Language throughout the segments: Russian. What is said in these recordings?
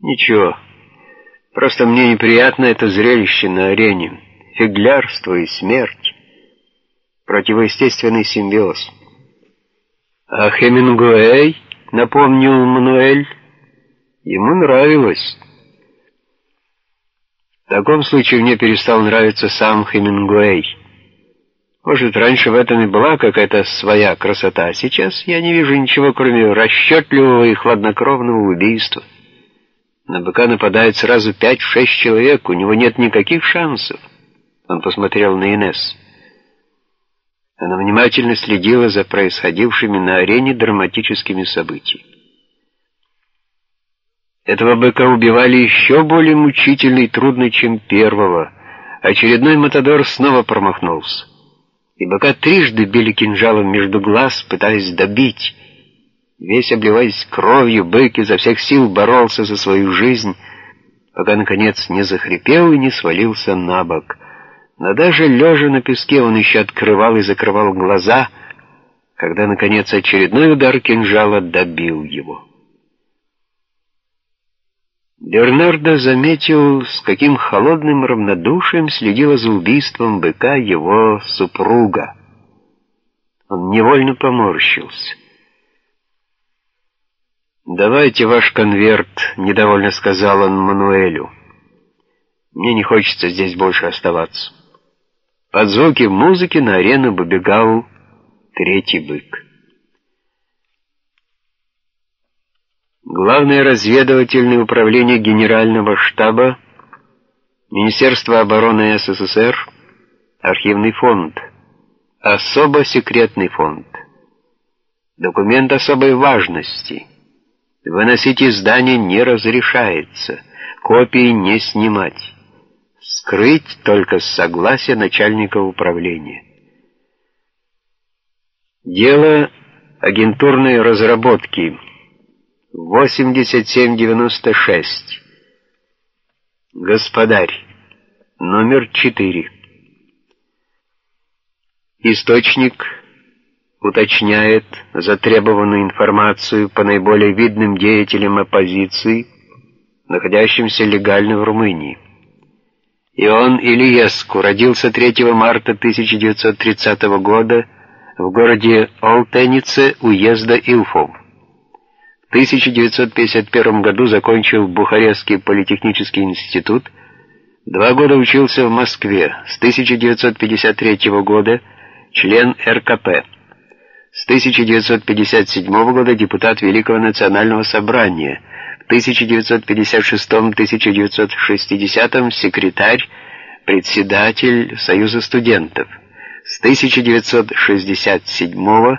Ничего. Просто мне неприятно это зрелище на арене. Фиглярство и смерть. Противоестественный симбиоз. А Хемингуэй, напомнил Мануэль, ему нравилось. В таком случае мне перестал нравиться сам Хемингуэй. Может, раньше в этом и была какая-то своя красота, а сейчас я не вижу ничего, кроме расчетливого и хладнокровного убийства. На быка нападает сразу пять-шесть человек, у него нет никаких шансов. Он посмотрел на Инесс. Она внимательно следила за происходившими на арене драматическими событиями. Этого быка убивали еще более мучительно и трудно, чем первого. Очередной матадор снова промахнулся. И быка трижды били кинжалом между глаз, пытаясь добить, Весь обливаясь кровью, бык изо всех сил боролся за свою жизнь, пока, наконец, не захрипел и не свалился на бок. Но даже лежа на песке он еще открывал и закрывал глаза, когда, наконец, очередной удар кинжала добил его. Бернардо заметил, с каким холодным равнодушием следила за убийством быка его супруга. Он невольно поморщился. «Давайте ваш конверт», — недовольно сказал он Мануэлю. «Мне не хочется здесь больше оставаться». Под звуки музыки на арену побегал третий бык. Главное разведывательное управление Генерального штаба, Министерство обороны СССР, Архивный фонд, особо секретный фонд, документ особой важности — Выносить из здания не разрешается, копии не снимать. Скрыть только с согласия начальника управления. Дело агентурной разработки 8796. Господарь. Номер 4. Источник уточняет затребованную информацию по наиболее видным деятелям оппозиции, находящимся легально в Румынии. Ион Ильеску родился 3 марта 1930 года в городе Олтенице уезда Илфов. В 1951 году закончил Бухарестский политехнический институт, два года учился в Москве, с 1953 года член РКП. С 1957 года депутат Великого национального собрания, в 1956-1960 секретарь, председатель Союза студентов, с 1967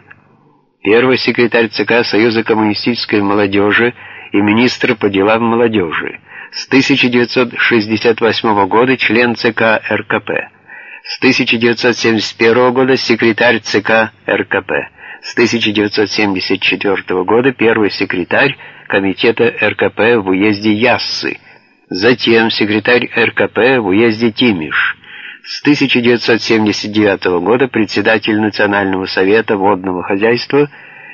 первый секретарь ЦК Союза коммунистической молодежи и министр по делам молодежи, с 1968 года член ЦК РКП, с 1971 года секретарь ЦК РКП, с 1974 года первый секретарь комитета РКП в уезде Яссы, затем секретарь РКП в уезде Тимиш, с 1979 года председатель Национального совета водного хозяйства,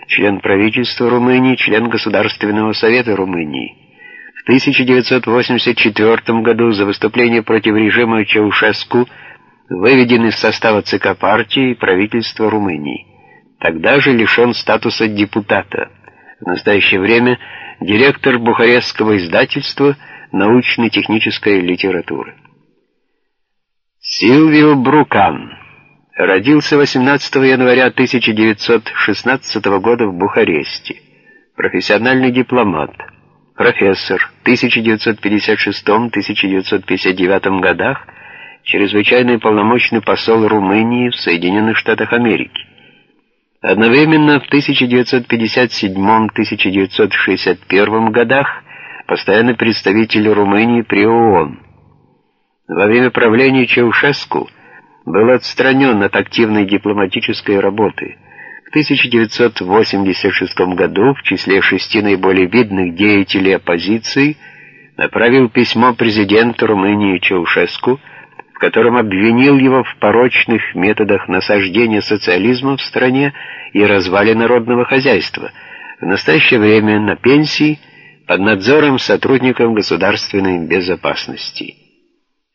член правительства Румынии, член Государственного совета Румынии. В 1984 году за выступление против режима Чаушеску выведен из состава ЦК партии и правительства Румынии тогда же лишен статуса депутата. В настоящее время директор Бухарестского издательства научно-технической литературы. Силвио Брукан родился 18 января 1916 года в Бухаресте. Профессиональный дипломат, профессор в 1956-1959 годах, чрезвычайный полномочный посол Румынии в Соединенных Штатах Америки. Одновременно в 1957-1961 годах постоянный представитель Румынии при ООН. Во время правления Чаушеску был отстранен от активной дипломатической работы. В 1986 году в числе шести наиболее видных деятелей оппозиции направил письмо президенту Румынии Чаушеску в котором обвинил его в порочных методах насаждения социализма в стране и развале народного хозяйства. В настоящее время на пенсии под надзором сотрудников государственной безопасности.